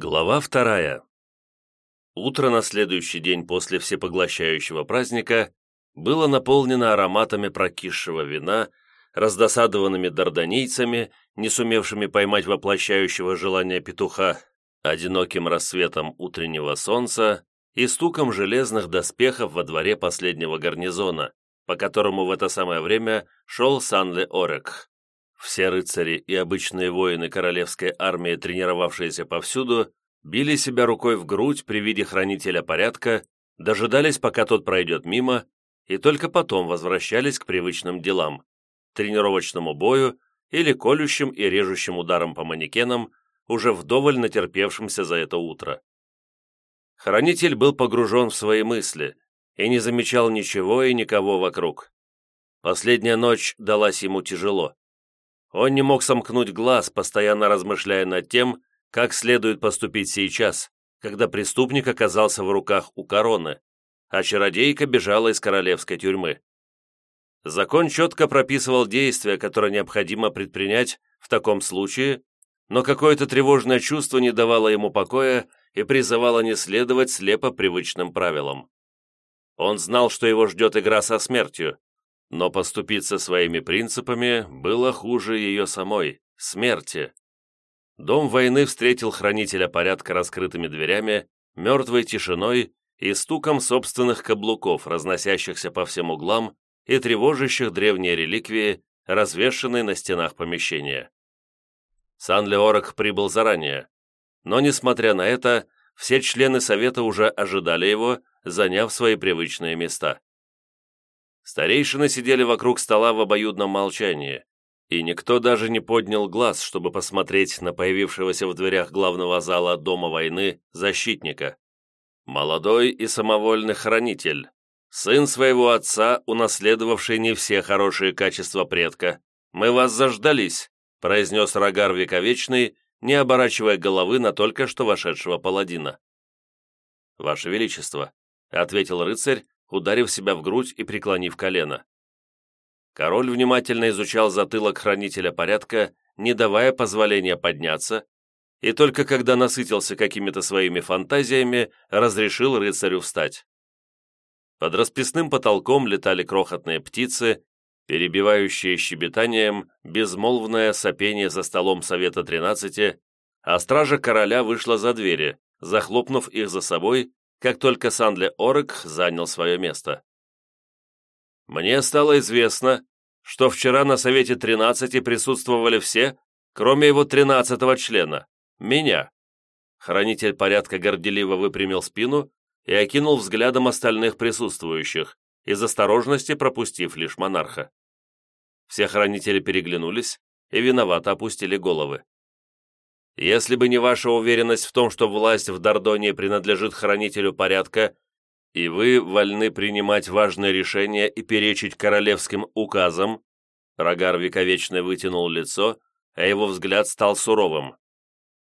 Глава вторая. Утро на следующий день после всепоглощающего праздника было наполнено ароматами прокисшего вина, раздосадованными дарданийцами, не сумевшими поймать воплощающего желания петуха, одиноким рассветом утреннего солнца и стуком железных доспехов во дворе последнего гарнизона, по которому в это самое время шел Санле-Орек. Все рыцари и обычные воины королевской армии, тренировавшиеся повсюду, били себя рукой в грудь при виде хранителя порядка, дожидались, пока тот пройдет мимо, и только потом возвращались к привычным делам – тренировочному бою или колющим и режущим ударом по манекенам, уже вдоволь натерпевшимся за это утро. Хранитель был погружен в свои мысли и не замечал ничего и никого вокруг. Последняя ночь далась ему тяжело. Он не мог сомкнуть глаз, постоянно размышляя над тем, как следует поступить сейчас, когда преступник оказался в руках у короны, а чародейка бежала из королевской тюрьмы. Закон четко прописывал действия, которые необходимо предпринять в таком случае, но какое-то тревожное чувство не давало ему покоя и призывало не следовать слепо привычным правилам. Он знал, что его ждет игра со смертью, но поступиться своими принципами было хуже ее самой, смерти. Дом войны встретил хранителя порядка раскрытыми дверями, мертвой тишиной и стуком собственных каблуков, разносящихся по всем углам и тревожащих древние реликвии, развешанные на стенах помещения. Сан-Леорок прибыл заранее, но, несмотря на это, все члены Совета уже ожидали его, заняв свои привычные места. Старейшины сидели вокруг стола в обоюдном молчании, и никто даже не поднял глаз, чтобы посмотреть на появившегося в дверях главного зала Дома войны защитника. Молодой и самовольный хранитель, сын своего отца, унаследовавший не все хорошие качества предка. «Мы вас заждались», — произнес Рогар Вековечный, не оборачивая головы на только что вошедшего паладина. «Ваше Величество», — ответил рыцарь, ударив себя в грудь и преклонив колено. Король внимательно изучал затылок хранителя порядка, не давая позволения подняться, и только когда насытился какими-то своими фантазиями, разрешил рыцарю встать. Под расписным потолком летали крохотные птицы, перебивающие щебетанием безмолвное сопение за столом Совета Тринадцати, а стража короля вышла за двери, захлопнув их за собой как только Сандле Орек занял свое место. Мне стало известно, что вчера на Совете 13 присутствовали все, кроме его 13-го члена, меня. Хранитель порядка горделиво выпрямил спину и окинул взглядом остальных присутствующих, из осторожности пропустив лишь монарха. Все хранители переглянулись и виновато опустили головы. Если бы не ваша уверенность в том, что власть в Дордоне принадлежит хранителю порядка, и вы вольны принимать важные решения и перечить королевским указам, Рогар вековечно вытянул лицо, а его взгляд стал суровым,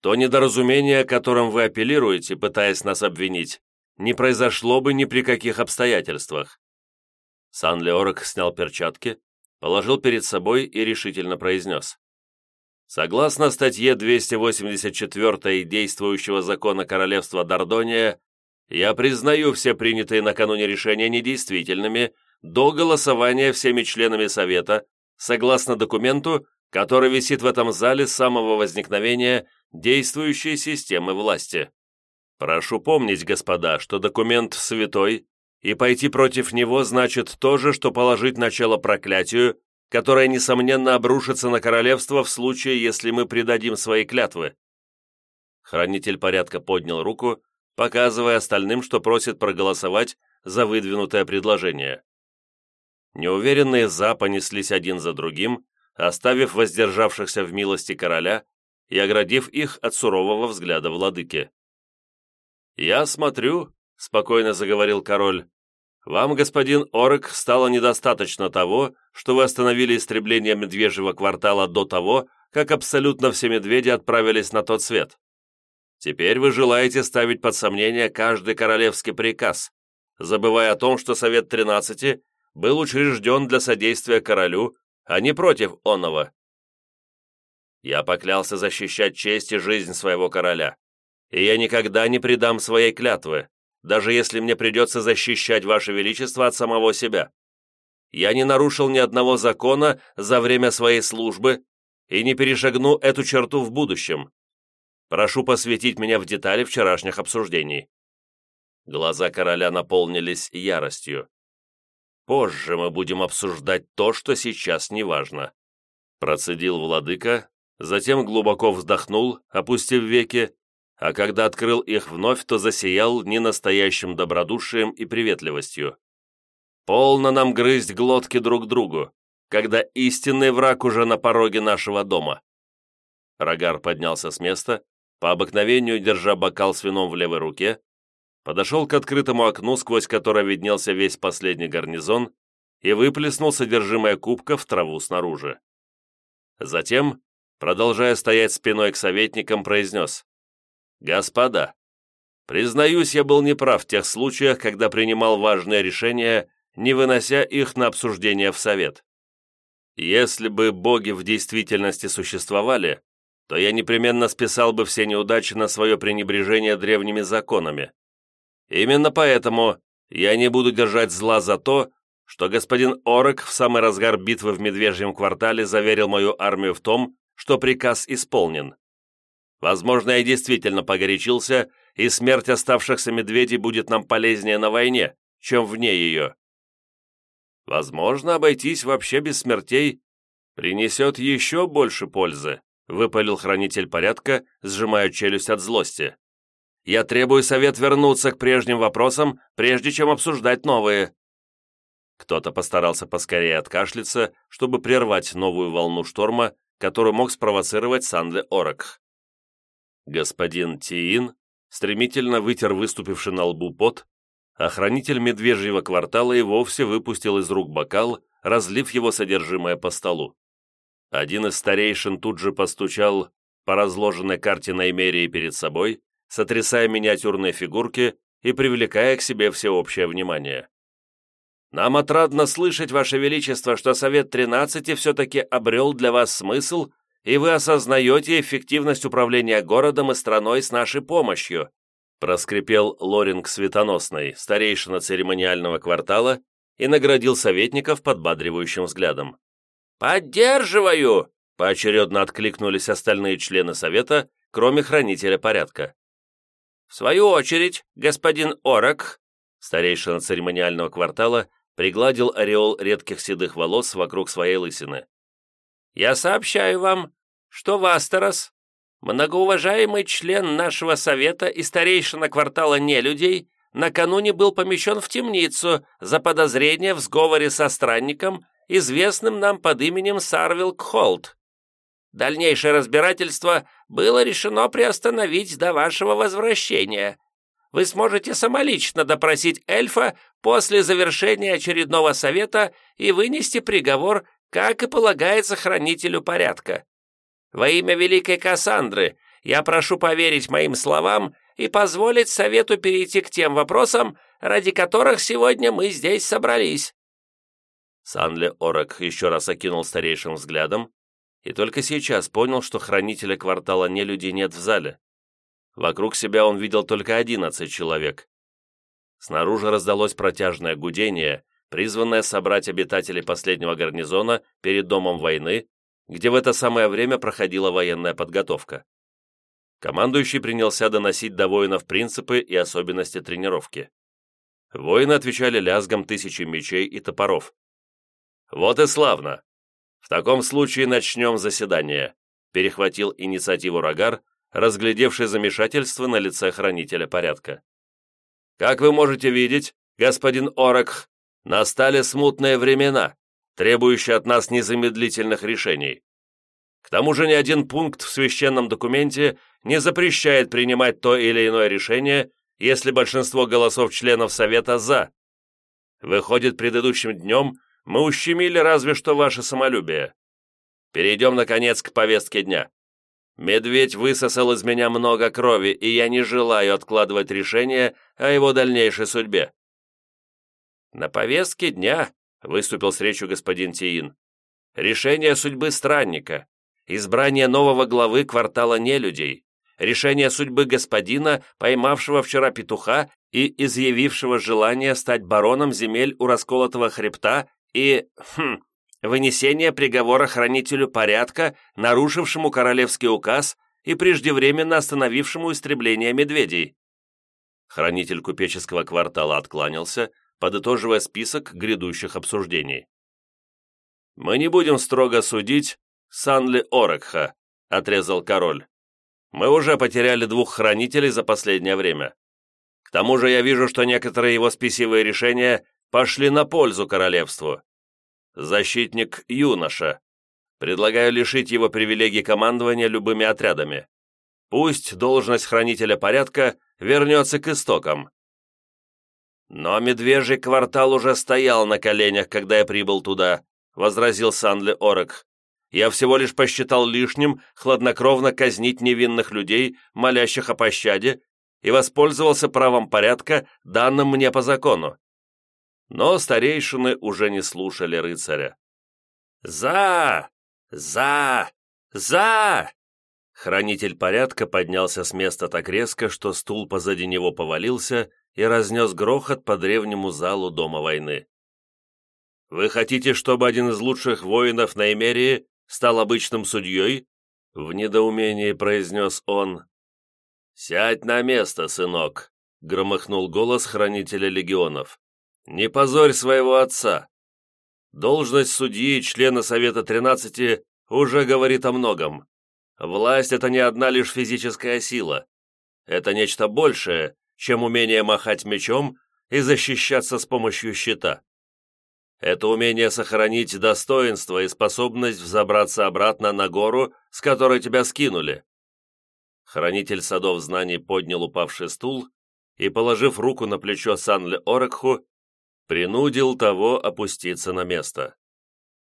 то недоразумение, которым вы апеллируете, пытаясь нас обвинить, не произошло бы ни при каких обстоятельствах. Сан-Леорок снял перчатки, положил перед собой и решительно произнес. Согласно статье 284 действующего закона Королевства Дордония, я признаю все принятые накануне решения недействительными до голосования всеми членами Совета, согласно документу, который висит в этом зале с самого возникновения действующей системы власти. Прошу помнить, господа, что документ святой, и пойти против него значит то же, что положить начало проклятию, которая, несомненно, обрушится на королевство в случае, если мы предадим свои клятвы». Хранитель порядка поднял руку, показывая остальным, что просит проголосовать за выдвинутое предложение. Неуверенные «за» понеслись один за другим, оставив воздержавшихся в милости короля и оградив их от сурового взгляда владыки. «Я смотрю», — спокойно заговорил король, вам, господин Орек, стало недостаточно того, что вы остановили истребление медвежьего квартала до того, как абсолютно все медведи отправились на тот свет. Теперь вы желаете ставить под сомнение каждый королевский приказ, забывая о том, что Совет Тринадцати был учрежден для содействия королю, а не против онного. Я поклялся защищать честь и жизнь своего короля, и я никогда не предам своей клятвы, даже если мне придется защищать Ваше Величество от самого себя. Я не нарушил ни одного закона за время своей службы и не перешагну эту черту в будущем. Прошу посвятить меня в детали вчерашних обсуждений». Глаза короля наполнились яростью. «Позже мы будем обсуждать то, что сейчас неважно», процедил владыка, затем глубоко вздохнул, опустив веки, а когда открыл их вновь, то засиял ненастоящим добродушием и приветливостью. «Полно нам грызть глотки друг другу, когда истинный враг уже на пороге нашего дома». Рогар поднялся с места, по обыкновению держа бокал с вином в левой руке, подошел к открытому окну, сквозь которое виднелся весь последний гарнизон, и выплеснул содержимое кубка в траву снаружи. Затем, продолжая стоять спиной к советникам, произнес «Господа, признаюсь, я был неправ в тех случаях, когда принимал важные решения, не вынося их на обсуждение в совет. Если бы боги в действительности существовали, то я непременно списал бы все неудачи на свое пренебрежение древними законами. Именно поэтому я не буду держать зла за то, что господин Орек в самый разгар битвы в Медвежьем квартале заверил мою армию в том, что приказ исполнен. Возможно, я действительно погорячился, и смерть оставшихся медведей будет нам полезнее на войне, чем вне ее. Возможно, обойтись вообще без смертей принесет еще больше пользы, выпалил хранитель порядка, сжимая челюсть от злости. Я требую совет вернуться к прежним вопросам, прежде чем обсуждать новые». Кто-то постарался поскорее откашляться, чтобы прервать новую волну шторма, которую мог спровоцировать Сандле Орок. Господин Тиин стремительно вытер выступивший на лбу пот, а хранитель медвежьего квартала и вовсе выпустил из рук бокал, разлив его содержимое по столу. Один из старейшин тут же постучал по разложенной карте Наймерии перед собой, сотрясая миниатюрные фигурки и привлекая к себе всеобщее внимание. «Нам отрадно слышать, Ваше Величество, что Совет Тринадцати все-таки обрел для вас смысл, и вы осознаете эффективность управления городом и страной с нашей помощью», проскрипел Лоринг Светоносный, старейшина церемониального квартала, и наградил советников подбадривающим взглядом. «Поддерживаю!» – поочередно откликнулись остальные члены Совета, кроме хранителя порядка. В свою очередь, господин Орок, старейшина церемониального квартала, пригладил ореол редких седых волос вокруг своей лысины. «Я сообщаю вам, что Вастерос, многоуважаемый член нашего совета и старейшина квартала нелюдей, накануне был помещен в темницу за подозрение в сговоре со странником, известным нам под именем Сарвил Кхолд. Дальнейшее разбирательство было решено приостановить до вашего возвращения. Вы сможете самолично допросить эльфа после завершения очередного совета и вынести приговор, как и полагается хранителю порядка. Во имя Великой Кассандры я прошу поверить моим словам и позволить совету перейти к тем вопросам, ради которых сегодня мы здесь собрались». Санле Орок еще раз окинул старейшим взглядом, и только сейчас понял, что хранителя квартала нелюдей нет в зале. Вокруг себя он видел только одиннадцать человек. Снаружи раздалось протяжное гудение, призванное собрать обитателей последнего гарнизона перед домом войны, где в это самое время проходила военная подготовка. Командующий принялся доносить до воинов принципы и особенности тренировки. Воины отвечали лязгом тысячи мечей и топоров. «Вот и славно! «В таком случае начнем заседание», – перехватил инициативу Рогар, разглядевший замешательство на лице хранителя порядка. «Как вы можете видеть, господин Оракх, настали смутные времена, требующие от нас незамедлительных решений. К тому же ни один пункт в священном документе не запрещает принимать то или иное решение, если большинство голосов членов Совета «за». Выходит, предыдущим днем мы ущемили разве что ваше самолюбие. Перейдем, наконец, к повестке дня. Медведь высосал из меня много крови, и я не желаю откладывать решение о его дальнейшей судьбе. На повестке дня выступил с речью господин Тиин. Решение судьбы странника, избрание нового главы квартала нелюдей, решение судьбы господина, поймавшего вчера петуха и изъявившего желание стать бароном земель у расколотого хребта и, хм, вынесение приговора хранителю порядка, нарушившему королевский указ и преждевременно остановившему истребление медведей. Хранитель купеческого квартала откланялся, подытоживая список грядущих обсуждений. «Мы не будем строго судить Санли Орекха», — отрезал король. «Мы уже потеряли двух хранителей за последнее время. К тому же я вижу, что некоторые его спесивые решения пошли на пользу королевству. Защитник юноша. Предлагаю лишить его привилегий командования любыми отрядами. Пусть должность хранителя порядка вернется к истокам. Но медвежий квартал уже стоял на коленях, когда я прибыл туда, возразил Санли Орек. Я всего лишь посчитал лишним хладнокровно казнить невинных людей, молящих о пощаде, и воспользовался правом порядка, данным мне по закону. Но старейшины уже не слушали рыцаря. «За! За! За!» Хранитель порядка поднялся с места так резко, что стул позади него повалился и разнес грохот по древнему залу Дома войны. «Вы хотите, чтобы один из лучших воинов на стал обычным судьей?» В недоумении произнес он. «Сядь на место, сынок», — громыхнул голос хранителя легионов. Не позорь своего отца. Должность судьи и члена Совета Тринадцати уже говорит о многом. Власть — это не одна лишь физическая сила. Это нечто большее, чем умение махать мечом и защищаться с помощью щита. Это умение сохранить достоинство и способность взобраться обратно на гору, с которой тебя скинули. Хранитель садов знаний поднял упавший стул и, положив руку на плечо Санле Орекху, принудил того опуститься на место.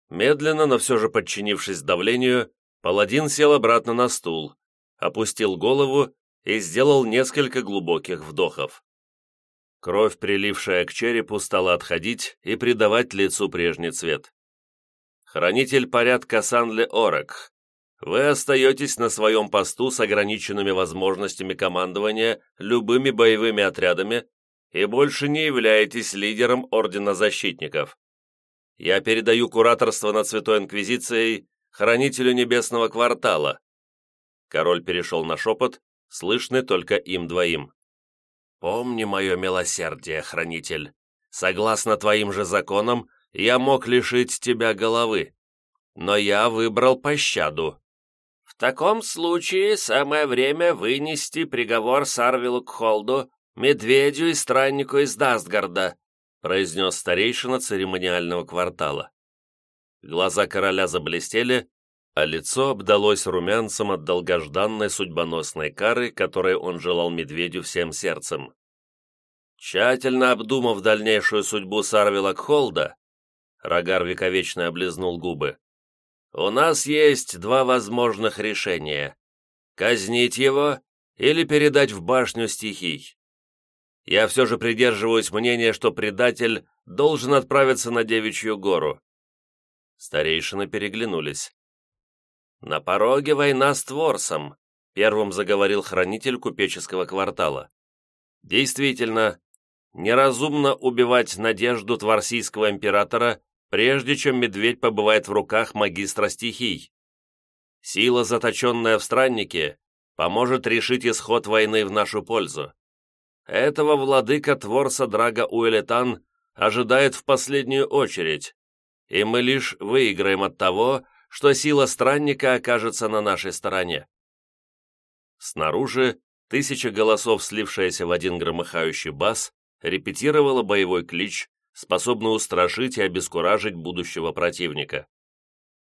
Медленно, но все же подчинившись давлению, паладин сел обратно на стул, опустил голову и сделал несколько глубоких вдохов. Кровь, прилившая к черепу, стала отходить и придавать лицу прежний цвет. «Хранитель порядка Санле Орек, вы остаетесь на своем посту с ограниченными возможностями командования любыми боевыми отрядами и больше не являетесь лидером Ордена Защитников. Я передаю кураторство над Святой Инквизицией Хранителю Небесного Квартала». Король перешел на шепот, слышный только им двоим. «Помни мое милосердие, Хранитель. Согласно твоим же законам, я мог лишить тебя головы, но я выбрал пощаду». «В таком случае самое время вынести приговор Сарвилу Кхолду медведю и страннику из Дастгарда», произнес старейшина церемониального квартала. Глаза короля заблестели, а лицо обдалось румянцем от долгожданной судьбоносной кары, которой он желал медведю всем сердцем. Тщательно обдумав дальнейшую судьбу Сарвила Кхолда, Рогар вековечно облизнул губы. «У нас есть два возможных решения — казнить его или передать в башню стихий я все же придерживаюсь мнения, что предатель должен отправиться на Девичью гору». Старейшины переглянулись. «На пороге война с Творсом», — первым заговорил хранитель купеческого квартала. «Действительно, неразумно убивать надежду Творсийского императора, прежде чем медведь побывает в руках магистра стихий. Сила, заточенная в страннике, поможет решить исход войны в нашу пользу. Этого владыка Творса Драга Уэлетан ожидает в последнюю очередь, и мы лишь выиграем от того, что сила странника окажется на нашей стороне. Снаружи тысяча голосов, слившаяся в один громыхающий бас, репетировала боевой клич, способный устрашить и обескуражить будущего противника.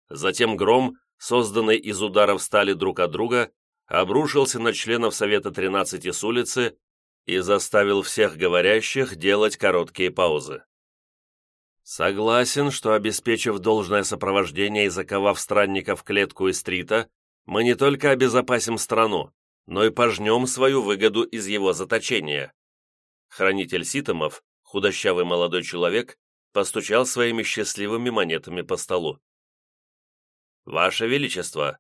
Затем гром, созданный из ударов стали друг от друга, обрушился на членов Совета 13 с улицы и заставил всех говорящих делать короткие паузы. Согласен, что, обеспечив должное сопровождение и заковав странников в клетку из стрита, мы не только обезопасим страну, но и пожнем свою выгоду из его заточения. Хранитель Ситомов, худощавый молодой человек, постучал своими счастливыми монетами по столу. «Ваше Величество,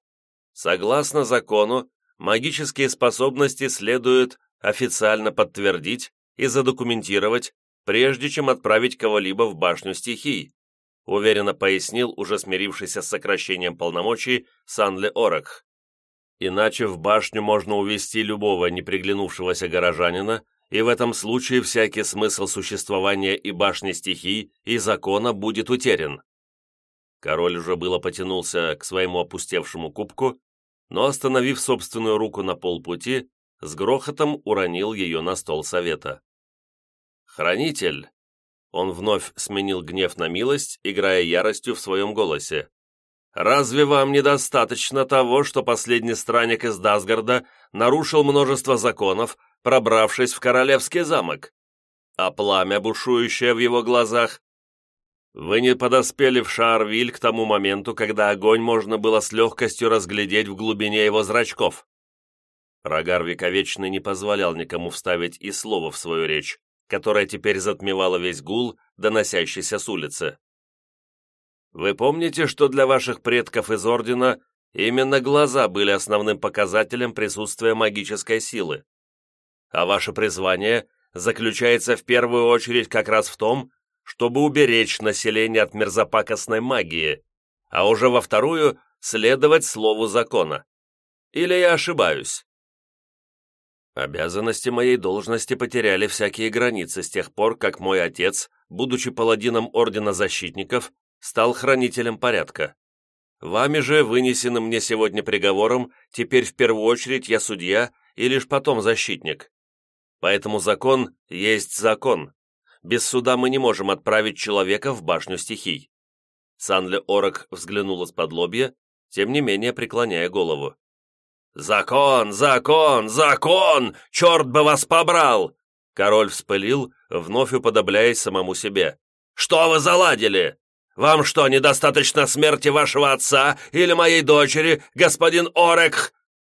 согласно закону, магические способности следует официально подтвердить и задокументировать, прежде чем отправить кого-либо в башню стихий, уверенно пояснил уже смирившийся с сокращением полномочий Санле Оракх. Иначе в башню можно увести любого неприглянувшегося горожанина, и в этом случае всякий смысл существования и башни стихий, и закона будет утерян. Король уже было потянулся к своему опустевшему кубку, но, остановив собственную руку на полпути, с грохотом уронил ее на стол совета. «Хранитель!» Он вновь сменил гнев на милость, играя яростью в своем голосе. «Разве вам недостаточно того, что последний странник из Дасгарда нарушил множество законов, пробравшись в королевский замок? А пламя, бушующее в его глазах? Вы не подоспели в Шаарвиль к тому моменту, когда огонь можно было с легкостью разглядеть в глубине его зрачков». Рогар Вековечный не позволял никому вставить и слово в свою речь, которая теперь затмевала весь гул, доносящийся с улицы. Вы помните, что для ваших предков из Ордена именно глаза были основным показателем присутствия магической силы? А ваше призвание заключается в первую очередь как раз в том, чтобы уберечь население от мерзопакостной магии, а уже во вторую – следовать слову закона. Или я ошибаюсь? Обязанности моей должности потеряли всякие границы с тех пор, как мой отец, будучи паладином Ордена Защитников, стал хранителем порядка. Вами же, вынесенным мне сегодня приговором, теперь в первую очередь я судья и лишь потом защитник. Поэтому закон есть закон. Без суда мы не можем отправить человека в башню стихий. Санле Орок взглянул из-под лобья, тем не менее преклоняя голову. «Закон! Закон! Закон! Черт бы вас побрал!» Король вспылил, вновь уподобляясь самому себе. «Что вы заладили? Вам что, недостаточно смерти вашего отца или моей дочери, господин Орек?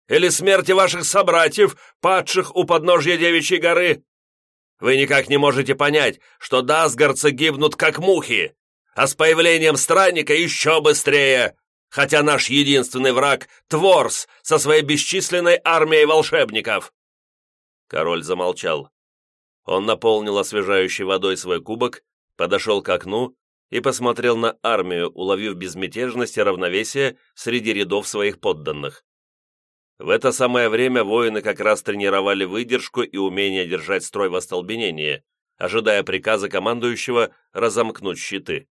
Или смерти ваших собратьев, падших у подножья Девичьей горы? Вы никак не можете понять, что дасгарцы гибнут как мухи, а с появлением странника еще быстрее, хотя наш единственный враг — Творс со своей бесчисленной армией волшебников!» Король замолчал. Он наполнил освежающей водой свой кубок, подошел к окну и посмотрел на армию, уловив безмятежность и равновесие среди рядов своих подданных. В это самое время воины как раз тренировали выдержку и умение держать строй в остолбенении, ожидая приказа командующего разомкнуть щиты.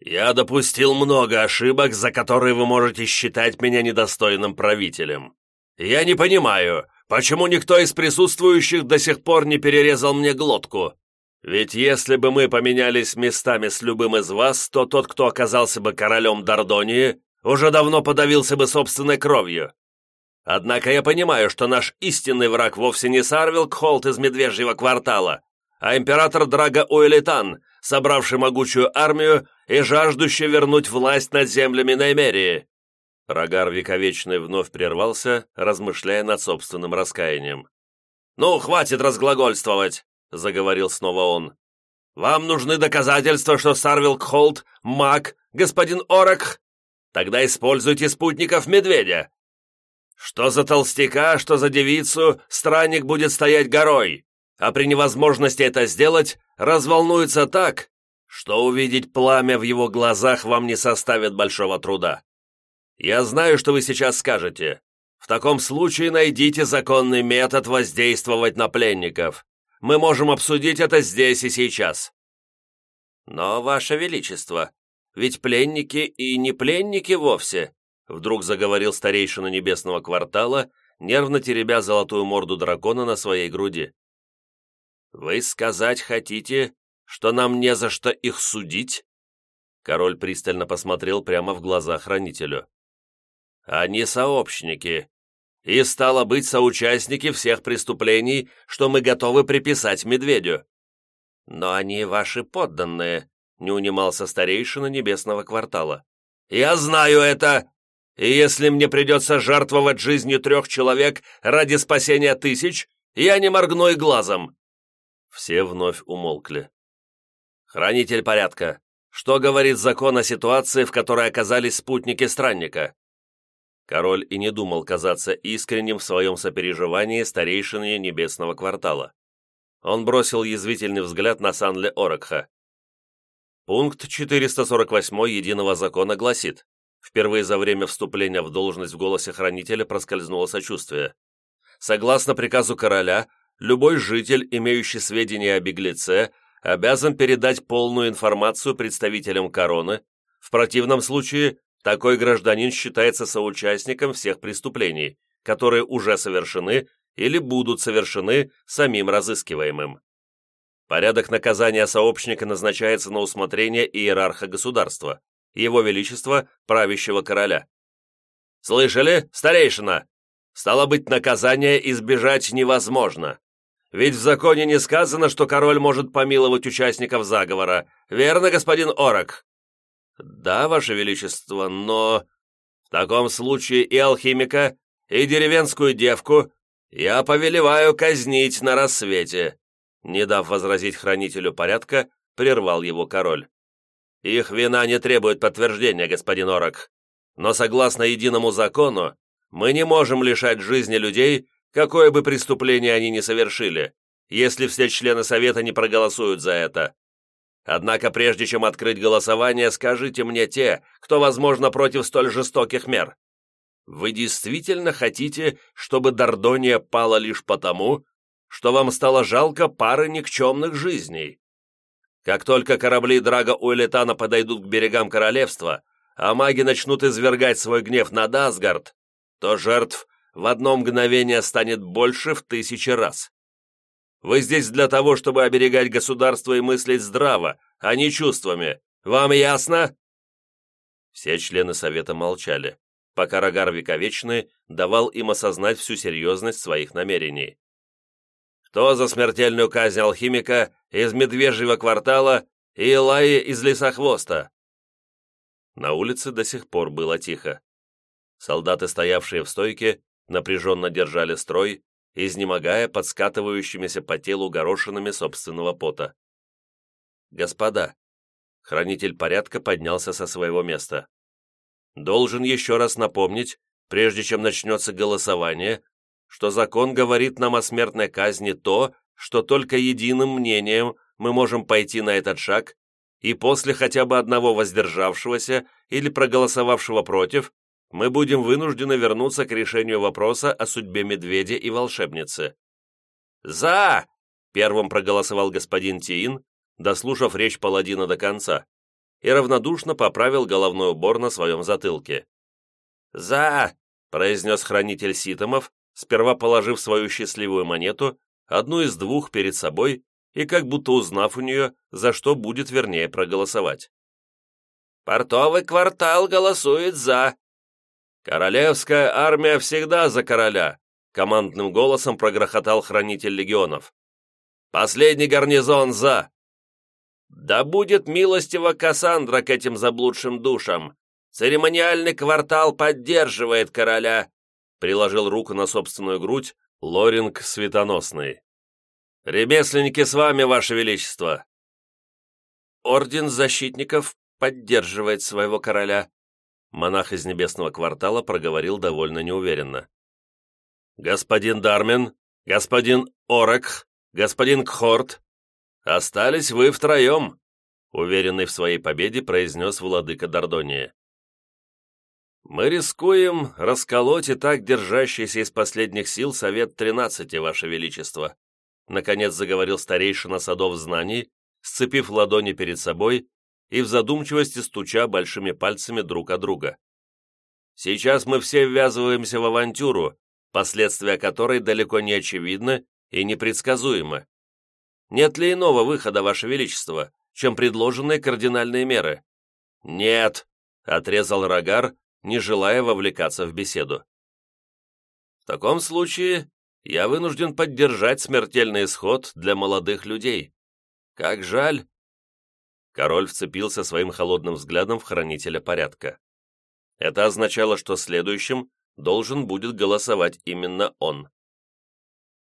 «Я допустил много ошибок, за которые вы можете считать меня недостойным правителем. Я не понимаю, почему никто из присутствующих до сих пор не перерезал мне глотку. Ведь если бы мы поменялись местами с любым из вас, то тот, кто оказался бы королем Дордонии, уже давно подавился бы собственной кровью. Однако я понимаю, что наш истинный враг вовсе не Сарвил Кхолт из Медвежьего квартала, а император Драга Уэлитан, собравший могучую армию и жаждущий вернуть власть над землями Наймерии». Рогар Вековечный вновь прервался, размышляя над собственным раскаянием. «Ну, хватит разглагольствовать заговорил снова он. «Вам нужны доказательства, что Сарвил Холт — маг, господин Орек? Тогда используйте спутников медведя. Что за толстяка, что за девицу, странник будет стоять горой, а при невозможности это сделать, разволнуется так, что увидеть пламя в его глазах вам не составит большого труда. Я знаю, что вы сейчас скажете. В таком случае найдите законный метод воздействовать на пленников. Мы можем обсудить это здесь и сейчас». «Но, Ваше Величество, ведь пленники и не пленники вовсе», вдруг заговорил старейшина небесного квартала, нервно теребя золотую морду дракона на своей груди. «Вы сказать хотите, что нам не за что их судить?» Король пристально посмотрел прямо в глаза хранителю. «Они сообщники, и, стало быть, соучастники всех преступлений, что мы готовы приписать медведю. Но они ваши подданные, не унимался старейшина небесного квартала. Я знаю это, и если мне придется жертвовать жизнью трех человек ради спасения тысяч, я не моргну и глазом. Все вновь умолкли. Хранитель порядка, что говорит закон о ситуации, в которой оказались спутники странника? Король и не думал казаться искренним в своем сопереживании старейшине Небесного квартала. Он бросил язвительный взгляд на Санле Оракха. Пункт 448 Единого закона гласит, впервые за время вступления в должность в голосе хранителя проскользнуло сочувствие. Согласно приказу короля, любой житель, имеющий сведения о беглеце, обязан передать полную информацию представителям короны, в противном случае такой гражданин считается соучастником всех преступлений, которые уже совершены или будут совершены самим разыскиваемым. Порядок наказания сообщника назначается на усмотрение иерарха государства, его величества, правящего короля. «Слышали, старейшина? Стало быть, наказание избежать невозможно. Ведь в законе не сказано, что король может помиловать участников заговора. Верно, господин Орок?» «Да, ваше величество, но...» «В таком случае и алхимика, и деревенскую девку я повелеваю казнить на рассвете», не дав возразить хранителю порядка, прервал его король. «Их вина не требует подтверждения, господин Орок, но согласно единому закону мы не можем лишать жизни людей, какое бы преступление они ни совершили, если все члены Совета не проголосуют за это. Однако прежде чем открыть голосование, скажите мне те, кто, возможно, против столь жестоких мер. Вы действительно хотите, чтобы Дордония пала лишь потому, что вам стало жалко пары никчемных жизней? Как только корабли Драга Уэлетана подойдут к берегам королевства, а маги начнут извергать свой гнев на Асгард, то жертв в одно мгновение станет больше в тысячи раз. Вы здесь для того, чтобы оберегать государство и мыслить здраво, а не чувствами. Вам ясно?» Все члены Совета молчали, пока Рогар Вековечный давал им осознать всю серьезность своих намерений. «Кто за смертельную казнь алхимика из Медвежьего квартала и Илаи из Лесохвоста?» На улице до сих пор было тихо. Солдаты, стоявшие в стойке, напряженно держали строй, изнемогая под скатывающимися по телу горошинами собственного пота. «Господа!» Хранитель порядка поднялся со своего места. «Должен еще раз напомнить, прежде чем начнется голосование, что закон говорит нам о смертной казни то, что только единым мнением мы можем пойти на этот шаг, и после хотя бы одного воздержавшегося или проголосовавшего против, мы будем вынуждены вернуться к решению вопроса о судьбе медведя и волшебницы. «За!» — первым проголосовал господин Тиин, дослушав речь паладина до конца, и равнодушно поправил головной убор на своем затылке. «За!» — произнес хранитель ситомов, сперва положив свою счастливую монету, одну из двух перед собой, и как будто узнав у нее, за что будет вернее проголосовать. «Портовый квартал голосует «за», «Королевская армия всегда за короля!» командным голосом прогрохотал хранитель легионов. «Последний гарнизон за!» «Да будет милостива Кассандра к этим заблудшим душам! Церемониальный квартал поддерживает короля!» приложил руку на собственную грудь Лоринг Светоносный. «Ремесленники с вами, Ваше Величество!» Орден защитников поддерживает своего короля, монах из небесного квартала проговорил довольно неуверенно. «Господин Дармен, господин Орек, господин Кхорт, остались вы втроем», уверенный в своей победе произнес владыка Дордония. «Мы рискуем расколоть и так держащийся из последних сил Совет Тринадцати, Ваше Величество», наконец заговорил старейшина садов знаний, сцепив ладони перед собой и в задумчивости стуча большими пальцами друг о друга. «Сейчас мы все ввязываемся в авантюру, последствия которой далеко не очевидны и непредсказуемы. Нет ли иного выхода, Ваше Величество, чем предложенные кардинальные меры?» «Нет», — отрезал Рогар, не желая вовлекаться в беседу. «В таком случае я вынужден поддержать смертельный исход для молодых людей. Как жаль, Король вцепился своим холодным взглядом в хранителя порядка. Это означало, что следующим должен будет голосовать именно он.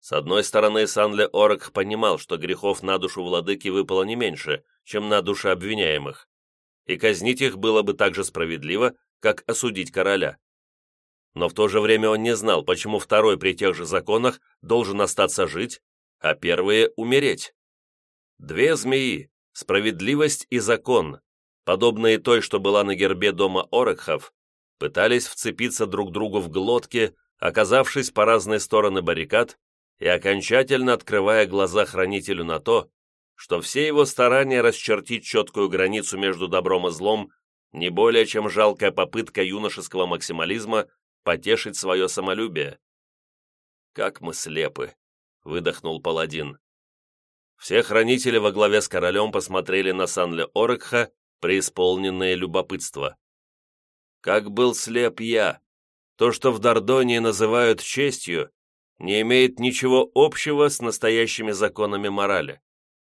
С одной стороны, Санле Орок понимал, что грехов на душу владыки выпало не меньше, чем на души обвиняемых, и казнить их было бы так же справедливо, как осудить короля. но в то же время он не знал, почему второй при тех же законах должен остаться жить, а первые — умереть. Две змеи, справедливость и закон, подобные той, что была на гербе дома Орекхов, пытались вцепиться друг другу в глотки, оказавшись по разные стороны баррикад и окончательно открывая глаза хранителю на то, что все его старания расчертить четкую границу между добром и злом не более чем жалкая попытка юношеского максимализма потешить свое самолюбие. «Как мы слепы!» — выдохнул паладин. Все хранители во главе с королем посмотрели на Санле Орекха, преисполненные любопытства. Как был слеп я! То, что в Дордонии называют честью, не имеет ничего общего с настоящими законами морали,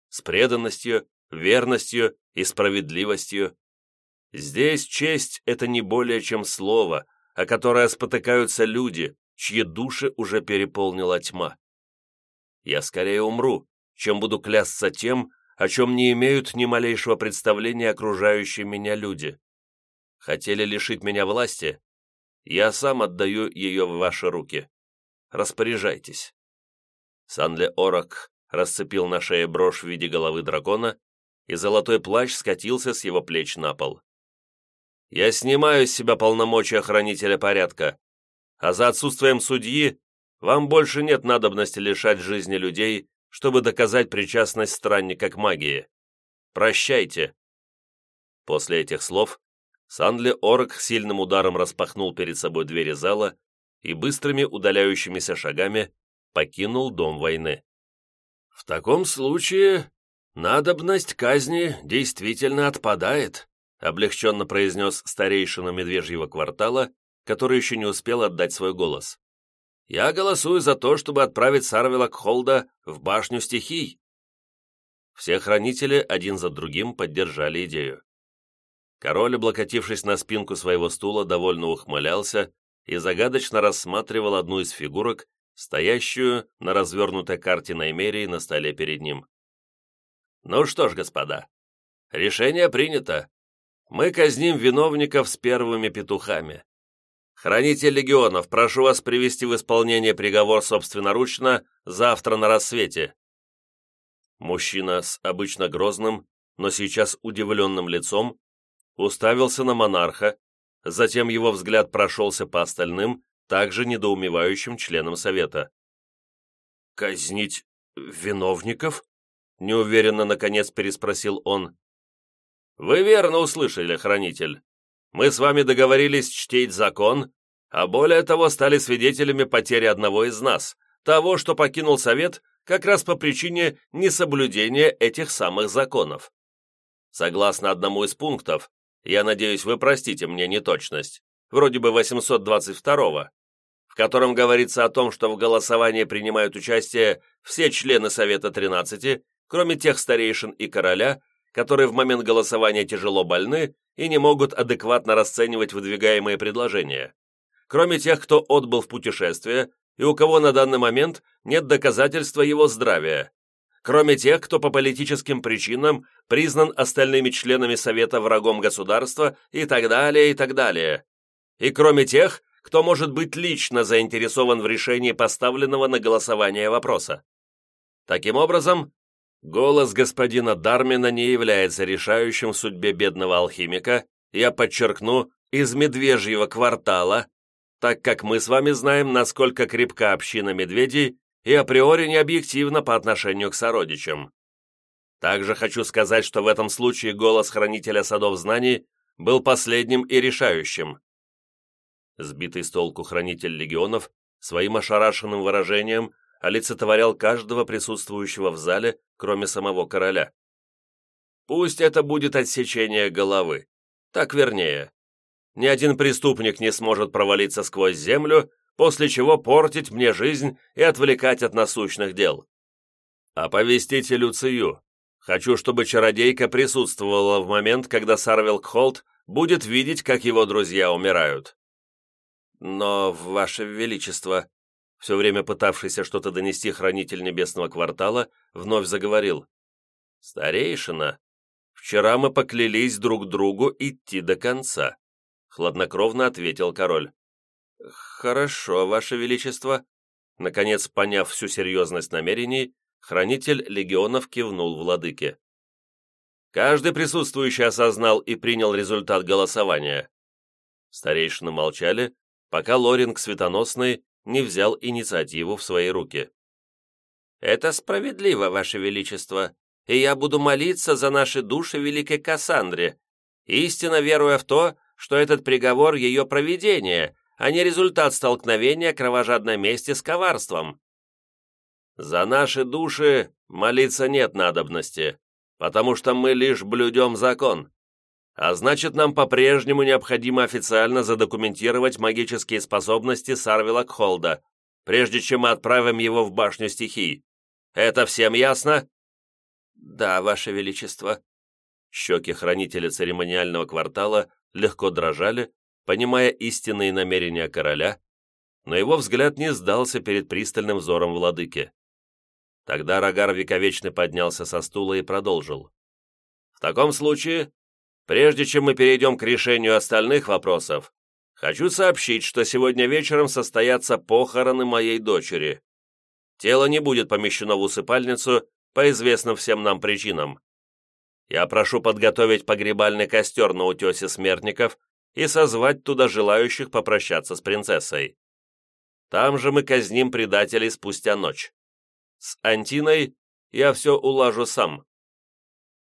с преданностью, верностью и справедливостью. Здесь честь — это не более чем слово, о которое спотыкаются люди, чьи души уже переполнила тьма. Я скорее умру, чем буду клясться тем, о чем не имеют ни малейшего представления окружающие меня люди. Хотели лишить меня власти? Я сам отдаю ее в ваши руки. Распоряжайтесь». Санле Орок расцепил на шее брошь в виде головы дракона, и золотой плащ скатился с его плеч на пол. «Я снимаю с себя полномочия хранителя порядка, а за отсутствием судьи вам больше нет надобности лишать жизни людей, чтобы доказать причастность странника к магии. Прощайте». После этих слов Санли Орк сильным ударом распахнул перед собой двери зала и быстрыми удаляющимися шагами покинул дом войны. «В таком случае надобность казни действительно отпадает», облегченно произнес старейшина Медвежьего квартала, который еще не успел отдать свой голос. «Я голосую за то, чтобы отправить Сарвела Кхолда в башню стихий». Все хранители один за другим поддержали идею. Король, облокотившись на спинку своего стула, довольно ухмылялся и загадочно рассматривал одну из фигурок, стоящую на развернутой карте Наймерии на столе перед ним. «Ну что ж, господа, решение принято. Мы казним виновников с первыми петухами. Хранитель легионов, прошу вас привести в исполнение приговор собственноручно завтра на рассвете». Мужчина с обычно грозным, но сейчас удивленным лицом уставился на монарха, Затем его взгляд прошелся по остальным, также недоумевающим членам совета. «Казнить виновников?» — неуверенно, наконец, переспросил он. «Вы верно услышали, хранитель. Мы с вами договорились чтить закон, а более того стали свидетелями потери одного из нас, того, что покинул совет как раз по причине несоблюдения этих самых законов. Согласно одному из пунктов, я надеюсь, вы простите мне неточность, вроде бы 822-го, в котором говорится о том, что в голосовании принимают участие все члены Совета 13, кроме тех старейшин и короля, которые в момент голосования тяжело больны и не могут адекватно расценивать выдвигаемые предложения, кроме тех, кто отбыл в путешествие и у кого на данный момент нет доказательства его здравия, кроме тех, кто по политическим причинам признан остальными членами Совета врагом государства и так далее, и так далее. И кроме тех, кто может быть лично заинтересован в решении поставленного на голосование вопроса. Таким образом, голос господина Дармина не является решающим в судьбе бедного алхимика, я подчеркну, из медвежьего квартала, так как мы с вами знаем, насколько крепка община медведей и априори не объективно по отношению к сородичам. Также хочу сказать, что в этом случае голос хранителя садов знаний был последним и решающим. Сбитый с толку хранитель легионов своим ошарашенным выражением олицетворял каждого присутствующего в зале, кроме самого короля. Пусть это будет отсечение головы. Так вернее. Ни один преступник не сможет провалиться сквозь землю после чего портить мне жизнь и отвлекать от насущных дел. Оповестите Люцию. Хочу, чтобы чародейка присутствовала в момент, когда Сарвел Кхолт будет видеть, как его друзья умирают. Но, Ваше Величество, все время пытавшийся что-то донести хранитель Небесного Квартала, вновь заговорил. «Старейшина, вчера мы поклялись друг другу идти до конца», хладнокровно ответил король. «Хорошо, Ваше Величество». Наконец, поняв всю серьезность намерений, хранитель легионов кивнул владыке. Каждый присутствующий осознал и принял результат голосования. Старейшины молчали, пока Лоринг Светоносный не взял инициативу в свои руки. «Это справедливо, Ваше Величество, и я буду молиться за наши души великой Кассандре, истинно веруя в то, что этот приговор — ее провидение, а не результат столкновения кровожадной мести с коварством. За наши души молиться нет надобности, потому что мы лишь блюдем закон. А значит, нам по-прежнему необходимо официально задокументировать магические способности Сарвила Кхолда, прежде чем мы отправим его в башню стихий. Это всем ясно?» «Да, Ваше Величество». Щеки хранителя церемониального квартала легко дрожали, понимая истинные намерения короля, но его взгляд не сдался перед пристальным взором владыки. Тогда Рогар Вековечный поднялся со стула и продолжил. «В таком случае, прежде чем мы перейдем к решению остальных вопросов, хочу сообщить, что сегодня вечером состоятся похороны моей дочери. Тело не будет помещено в усыпальницу по известным всем нам причинам. Я прошу подготовить погребальный костер на утесе смертников и созвать туда желающих попрощаться с принцессой. Там же мы казним предателей спустя ночь. С Антиной я все улажу сам.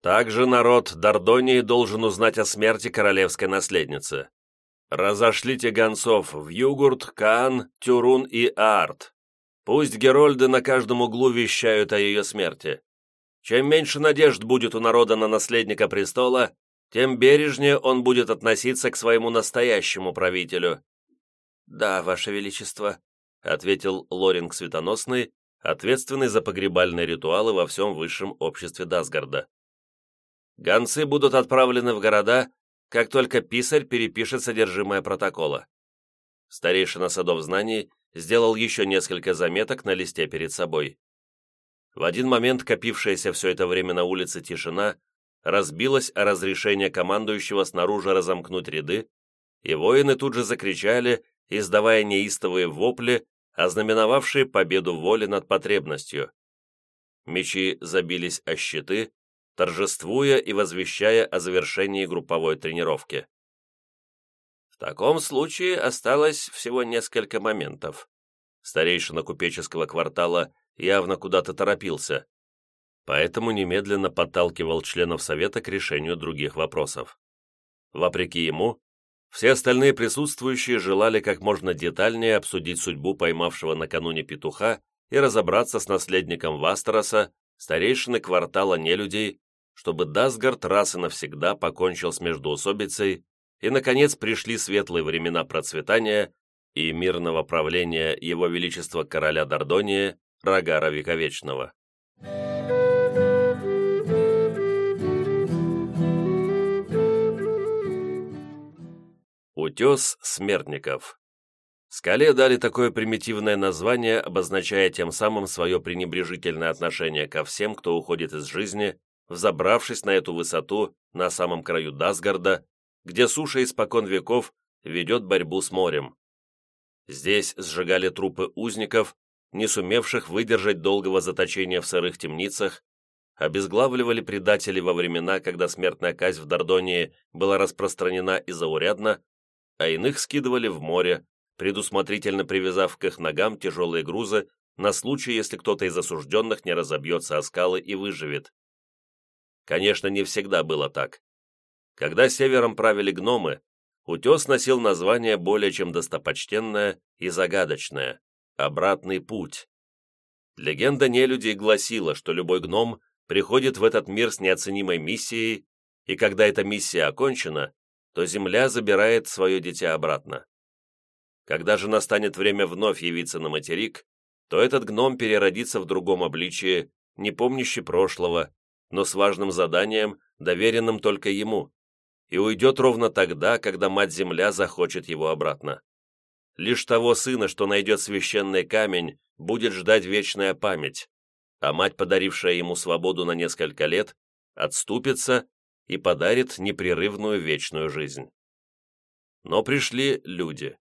Также народ Дордонии должен узнать о смерти королевской наследницы. Разошлите гонцов в Югурт, Каан, Тюрун и Аарт. Пусть герольды на каждом углу вещают о ее смерти. Чем меньше надежд будет у народа на наследника престола, тем бережнее он будет относиться к своему настоящему правителю. «Да, Ваше Величество», — ответил Лоринг Светоносный, ответственный за погребальные ритуалы во всем высшем обществе Дасгарда. Гонцы будут отправлены в города, как только писарь перепишет содержимое протокола. Старейшина садов знаний сделал еще несколько заметок на листе перед собой. В один момент копившаяся все это время на улице тишина разбилось о разрешение командующего снаружи разомкнуть ряды, и воины тут же закричали, издавая неистовые вопли, ознаменовавшие победу воли над потребностью. Мечи забились о щиты, торжествуя и возвещая о завершении групповой тренировки. В таком случае осталось всего несколько моментов. Старейшина купеческого квартала явно куда-то торопился, поэтому немедленно подталкивал членов Совета к решению других вопросов. Вопреки ему, все остальные присутствующие желали как можно детальнее обсудить судьбу поймавшего накануне петуха и разобраться с наследником Вастероса, старейшины квартала нелюдей, чтобы Дасгард раз и навсегда покончил с междоусобицей и, наконец, пришли светлые времена процветания и мирного правления Его Величества короля Дордония Рагара Вековечного. Утес смертников. Скале дали такое примитивное название, обозначая тем самым свое пренебрежительное отношение ко всем, кто уходит из жизни, взобравшись на эту высоту на самом краю Дасгарда, где суша испокон веков ведет борьбу с морем. Здесь сжигали трупы узников, не сумевших выдержать долгого заточения в сырых темницах, обезглавливали предателей во времена, когда смертная казнь в Дордонии была распространена и заурядна, а иных скидывали в море, предусмотрительно привязав к их ногам тяжелые грузы на случай, если кто-то из осужденных не разобьется о скалы и выживет. Конечно, не всегда было так. Когда севером правили гномы, утес носил название более чем достопочтенное и загадочное – «Обратный путь». Легенда нелюдей гласила, что любой гном приходит в этот мир с неоценимой миссией, и когда эта миссия окончена, то земля забирает свое дитя обратно. Когда же настанет время вновь явиться на материк, то этот гном переродится в другом обличии, не помнящий прошлого, но с важным заданием, доверенным только ему, и уйдет ровно тогда, когда Мать-Земля захочет его обратно. Лишь того сына, что найдет священный камень, будет ждать вечная память, а мать, подарившая ему свободу на несколько лет, отступится и подарит непрерывную вечную жизнь. Но пришли люди.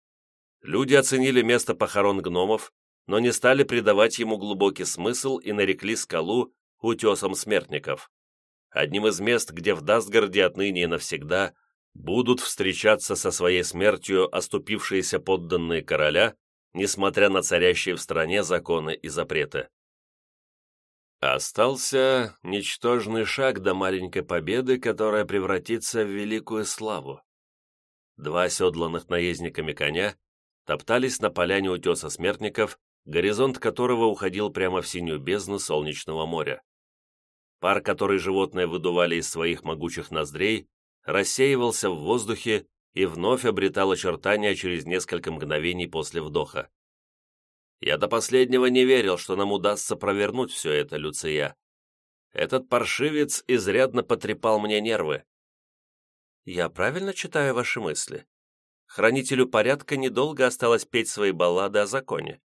Люди оценили место похорон гномов, но не стали придавать ему глубокий смысл и нарекли скалу утесом смертников. Одним из мест, где в Дастгарде отныне и навсегда будут встречаться со своей смертью оступившиеся подданные короля, несмотря на царящие в стране законы и запреты. Остался ничтожный шаг до маленькой победы, которая превратится в великую славу. Два седланных наездниками коня топтались на поляне утеса смертников, горизонт которого уходил прямо в синюю бездну солнечного моря. Пар, который животные выдували из своих могучих ноздрей, рассеивался в воздухе и вновь обретал очертания через несколько мгновений после вдоха. Я до последнего не верил, что нам удастся провернуть все это, Люция. Этот паршивец изрядно потрепал мне нервы. Я правильно читаю ваши мысли? Хранителю порядка недолго осталось петь свои баллады о законе,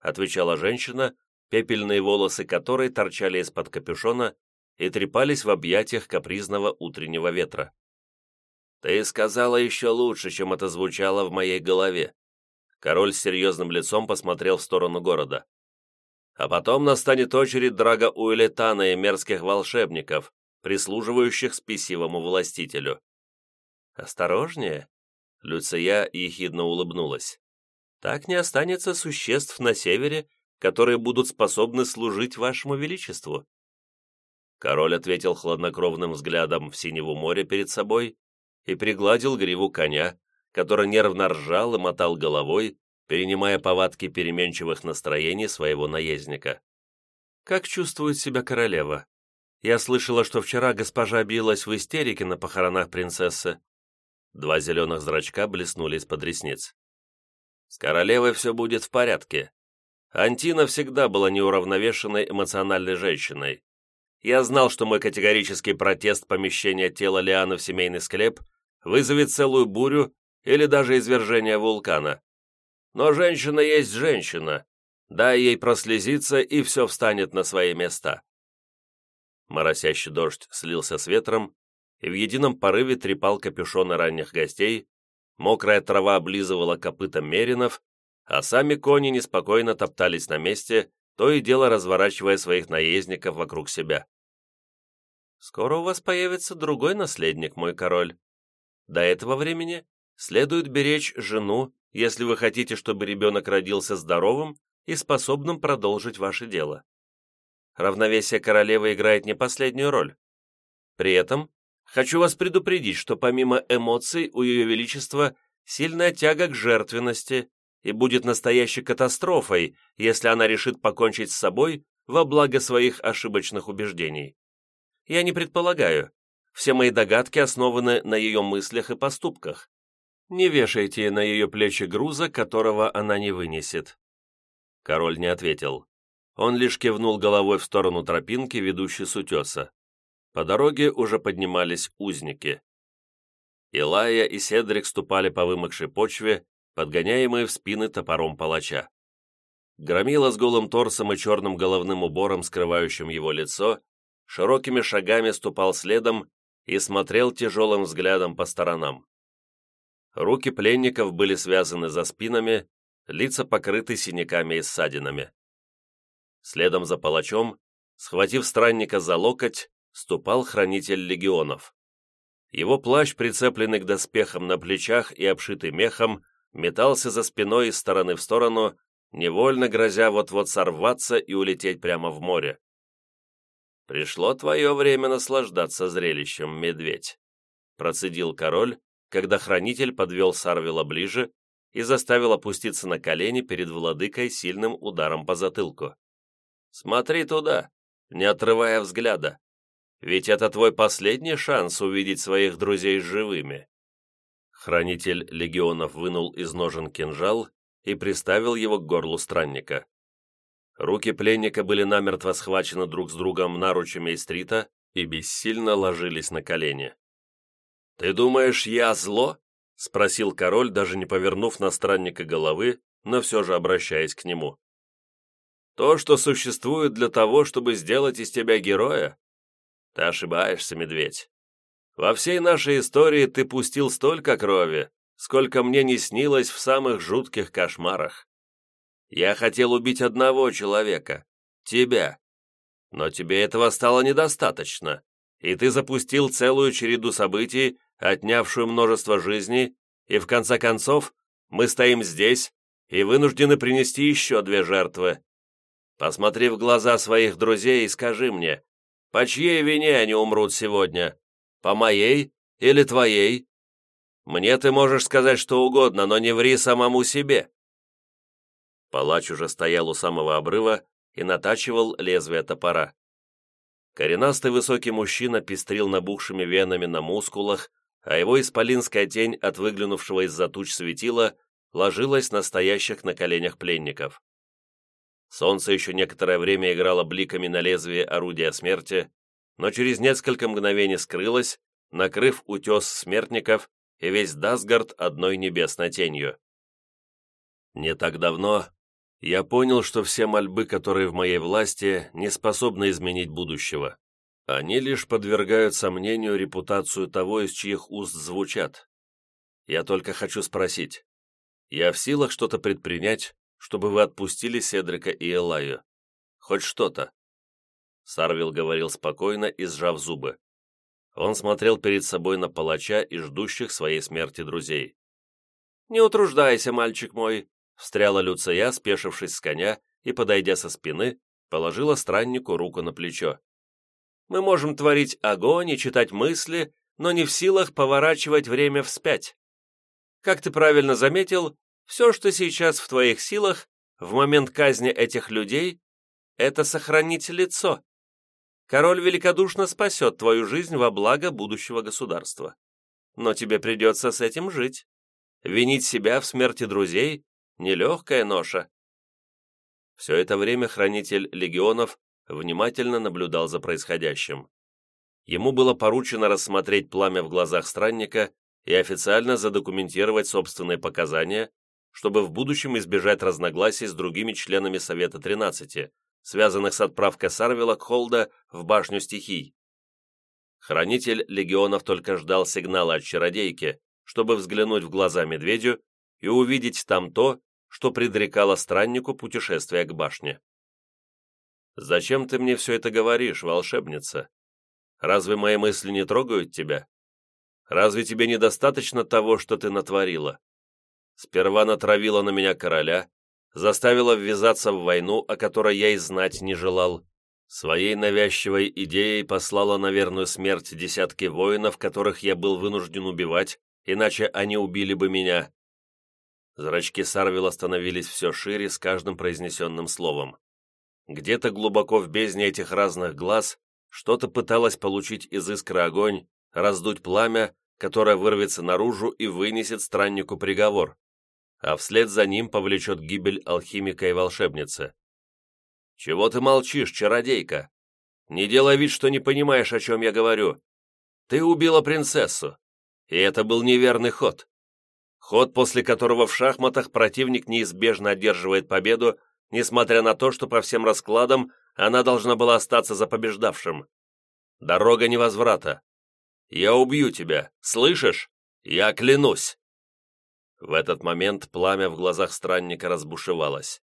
отвечала женщина, пепельные волосы которой торчали из-под капюшона и трепались в объятиях капризного утреннего ветра. «Ты сказала еще лучше, чем это звучало в моей голове». Король с серьезным лицом посмотрел в сторону города. «А потом настанет очередь Драга Уэлетана и мерзких волшебников, прислуживающих спесивому властителю». «Осторожнее», — Люция ехидно улыбнулась. «Так не останется существ на севере, которые будут способны служить вашему величеству». Король ответил хладнокровным взглядом в синеву море перед собой и пригладил гриву коня, который нервно ржал и мотал головой, перенимая повадки переменчивых настроений своего наездника. «Как чувствует себя королева? Я слышала, что вчера госпожа билась в истерике на похоронах принцессы». Два зеленых зрачка блеснули из-под ресниц. «С королевой все будет в порядке. Антина всегда была неуравновешенной эмоциональной женщиной. Я знал, что мой категорический протест помещения тела Лианы в семейный склеп вызовет целую бурю или даже извержение вулкана. Но женщина есть женщина. Дай ей прослезиться, и все встанет на свои места. Моросящий дождь слился с ветром, и в едином порыве трепал капюшоны ранних гостей, мокрая трава облизывала копытом меринов, а сами кони неспокойно топтались на месте, то и дело разворачивая своих наездников вокруг себя. «Скоро у вас появится другой наследник, мой король», до этого времени следует беречь жену, если вы хотите, чтобы ребенок родился здоровым и способным продолжить ваше дело. Равновесие королевы играет не последнюю роль. При этом хочу вас предупредить, что помимо эмоций у Ее Величества сильная тяга к жертвенности и будет настоящей катастрофой, если она решит покончить с собой во благо своих ошибочных убеждений. Я не предполагаю, все мои догадки основаны на ее мыслях и поступках. Не вешайте на ее плечи груза, которого она не вынесет». Король не ответил. Он лишь кивнул головой в сторону тропинки, ведущей с утеса. По дороге уже поднимались узники. Илая и Седрик ступали по вымокшей почве, подгоняемые в спины топором палача. Громила с голым торсом и черным головным убором, скрывающим его лицо, широкими шагами ступал следом и смотрел тяжелым взглядом по сторонам. Руки пленников были связаны за спинами, лица покрыты синяками и ссадинами. Следом за палачом, схватив странника за локоть, ступал хранитель легионов. Его плащ, прицепленный к доспехам на плечах и обшитый мехом, метался за спиной из стороны в сторону, невольно грозя вот-вот сорваться и улететь прямо в море. «Пришло твое время наслаждаться зрелищем, медведь», процедил король, когда хранитель подвел Сарвила ближе и заставил опуститься на колени перед владыкой сильным ударом по затылку. «Смотри туда, не отрывая взгляда, ведь это твой последний шанс увидеть своих друзей живыми». Хранитель легионов вынул из ножен кинжал и приставил его к горлу странника. Руки пленника были намертво схвачены друг с другом наручами из стрита и бессильно ложились на колени. «Ты думаешь, я зло?» — спросил король, даже не повернув на странника головы, но все же обращаясь к нему. «То, что существует для того, чтобы сделать из тебя героя? Ты ошибаешься, медведь. Во всей нашей истории ты пустил столько крови, сколько мне не снилось в самых жутких кошмарах. Я хотел убить одного человека, тебя, но тебе этого стало недостаточно, и ты запустил целую череду событий, отнявшую множество жизней, и в конце концов мы стоим здесь и вынуждены принести еще две жертвы. Посмотри в глаза своих друзей и скажи мне, по чьей вине они умрут сегодня? По моей или твоей? Мне ты можешь сказать что угодно, но не ври самому себе». Палач уже стоял у самого обрыва и натачивал лезвие топора. Коренастый высокий мужчина пестрил набухшими венами на мускулах, а его исполинская тень от выглянувшего из-за туч светила ложилась на стоящих на коленях пленников. Солнце еще некоторое время играло бликами на лезвие орудия смерти, но через несколько мгновений скрылось, накрыв утес смертников и весь Дасгард одной небесной тенью. Не так давно я понял, что все мольбы, которые в моей власти, не способны изменить будущего. Они лишь подвергают сомнению репутацию того, из чьих уст звучат. Я только хочу спросить, я в силах что-то предпринять, чтобы вы отпустили Седрика и Элаю? Хоть что-то?» Сарвил говорил спокойно и сжав зубы. Он смотрел перед собой на палача и ждущих своей смерти друзей. «Не утруждайся, мальчик мой», — встряла Люция, спешившись с коня и, подойдя со спины, положила страннику руку на плечо. Мы можем творить огонь и читать мысли, но не в силах поворачивать время вспять. Как ты правильно заметил, все, что сейчас в твоих силах, в момент казни этих людей, это сохранить лицо. Король великодушно спасет твою жизнь во благо будущего государства. Но тебе придется с этим жить. Винить себя в смерти друзей – нелегкая ноша. Все это время хранитель легионов внимательно наблюдал за происходящим. Ему было поручено рассмотреть пламя в глазах странника и официально задокументировать собственные показания, чтобы в будущем избежать разногласий с другими членами Совета 13, связанных с отправкой Сарвила Холда в башню стихий. Хранитель легионов только ждал сигнала от чародейки, чтобы взглянуть в глаза медведю и увидеть там то, что предрекало страннику путешествие к башне. «Зачем ты мне все это говоришь, волшебница? Разве мои мысли не трогают тебя? Разве тебе недостаточно того, что ты натворила? Сперва натравила на меня короля, заставила ввязаться в войну, о которой я и знать не желал, своей навязчивой идеей послала на верную смерть десятки воинов, которых я был вынужден убивать, иначе они убили бы меня». Зрачки Сарвила становились все шире с каждым произнесенным словом. Где-то глубоко в бездне этих разных глаз что-то пыталось получить из искры огонь, раздуть пламя, которое вырвется наружу и вынесет страннику приговор, а вслед за ним повлечет гибель алхимика и волшебницы. «Чего ты молчишь, чародейка? Не делай вид, что не понимаешь, о чем я говорю. Ты убила принцессу, и это был неверный ход. Ход, после которого в шахматах противник неизбежно одерживает победу, несмотря на то, что по всем раскладам она должна была остаться за побеждавшим. Дорога невозврата. Я убью тебя, слышишь? Я клянусь!» В этот момент пламя в глазах странника разбушевалось.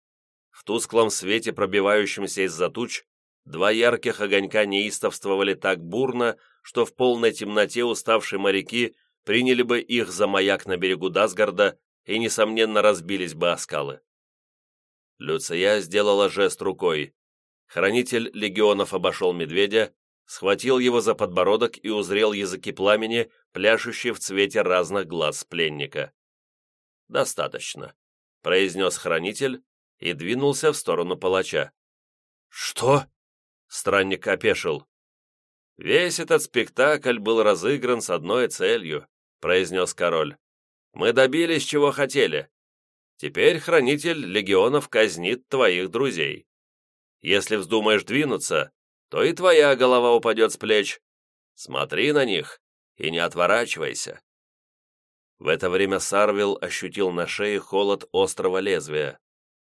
В тусклом свете, пробивающемся из-за туч, два ярких огонька неистовствовали так бурно, что в полной темноте уставшие моряки приняли бы их за маяк на берегу Дасгарда и, несомненно, разбились бы о скалы. Люция сделала жест рукой. Хранитель легионов обошел медведя, схватил его за подбородок и узрел языки пламени, пляшущие в цвете разных глаз пленника. «Достаточно», — произнес хранитель и двинулся в сторону палача. «Что?» — странник опешил. «Весь этот спектакль был разыгран с одной целью», — произнес король. «Мы добились, чего хотели. Теперь хранитель легионов казнит твоих друзей. Если вздумаешь двинуться, то и твоя голова упадет с плеч. Смотри на них и не отворачивайся». В это время Сарвил ощутил на шее холод острого лезвия.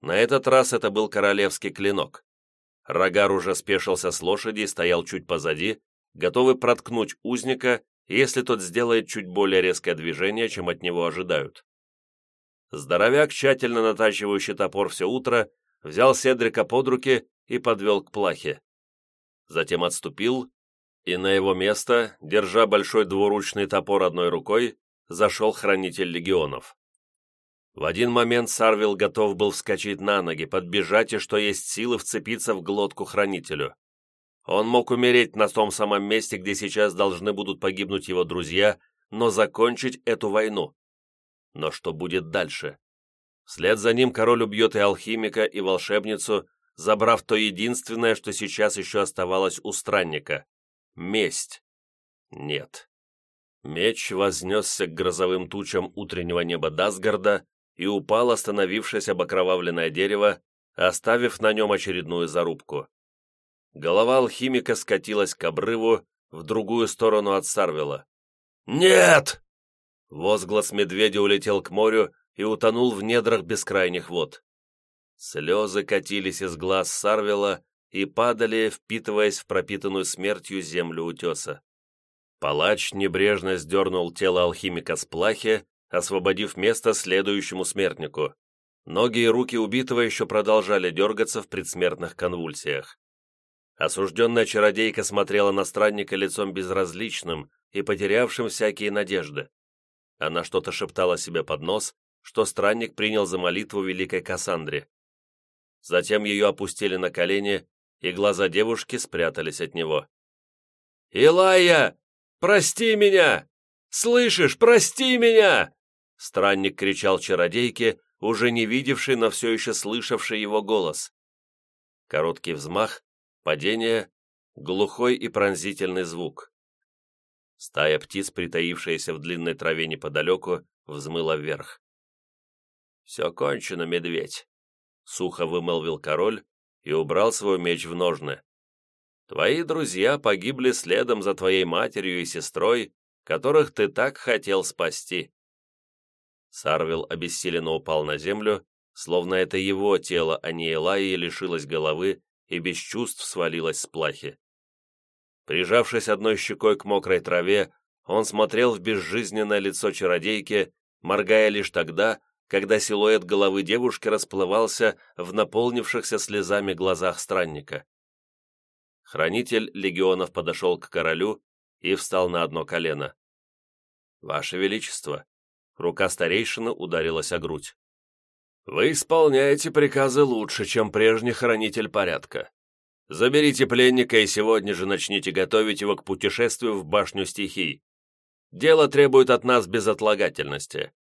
На этот раз это был королевский клинок. Рогар уже спешился с лошади и стоял чуть позади, готовый проткнуть узника если тот сделает чуть более резкое движение, чем от него ожидают. Здоровяк, тщательно натачивающий топор все утро, взял Седрика под руки и подвел к плахе. Затем отступил, и на его место, держа большой двуручный топор одной рукой, зашел хранитель легионов. В один момент Сарвил готов был вскочить на ноги, подбежать и, что есть силы, вцепиться в глотку хранителю. Он мог умереть на том самом месте, где сейчас должны будут погибнуть его друзья, но закончить эту войну. Но что будет дальше? Вслед за ним король убьет и алхимика, и волшебницу, забрав то единственное, что сейчас еще оставалось у странника — месть. Нет. Меч вознесся к грозовым тучам утреннего неба Дасгарда и упал, остановившись об окровавленное дерево, оставив на нем очередную зарубку. Голова алхимика скатилась к обрыву в другую сторону от Сарвела. «Нет!» Возглас медведя улетел к морю и утонул в недрах бескрайних вод. Слезы катились из глаз Сарвела и падали, впитываясь в пропитанную смертью землю утеса. Палач небрежно сдернул тело алхимика с плахи, освободив место следующему смертнику. Ноги и руки убитого еще продолжали дергаться в предсмертных конвульсиях. Осужденная чародейка смотрела на странника лицом безразличным и потерявшим всякие надежды. Она что-то шептала себе под нос, что странник принял за молитву великой Кассандре. Затем ее опустили на колени, и глаза девушки спрятались от него. «Илая, прости меня! Слышишь, прости меня!» Странник кричал чародейке, уже не видевший, но все еще слышавший его голос. Короткий взмах, падение, глухой и пронзительный звук. Стая птиц, притаившаяся в длинной траве неподалеку, взмыла вверх. «Все кончено, медведь», — сухо вымолвил король и убрал свой меч в ножны. «Твои друзья погибли следом за твоей матерью и сестрой, которых ты так хотел спасти». Сарвил обессиленно упал на землю, словно это его тело, а не Элайи, лишилось головы и без чувств свалилось с плахи. Прижавшись одной щекой к мокрой траве, он смотрел в безжизненное лицо чародейки, моргая лишь тогда, когда силуэт головы девушки расплывался в наполнившихся слезами глазах странника. Хранитель легионов подошел к королю и встал на одно колено. «Ваше Величество!» Рука старейшины ударилась о грудь. «Вы исполняете приказы лучше, чем прежний хранитель порядка. Заберите пленника и сегодня же начните готовить его к путешествию в башню стихий. Дело требует от нас безотлагательности.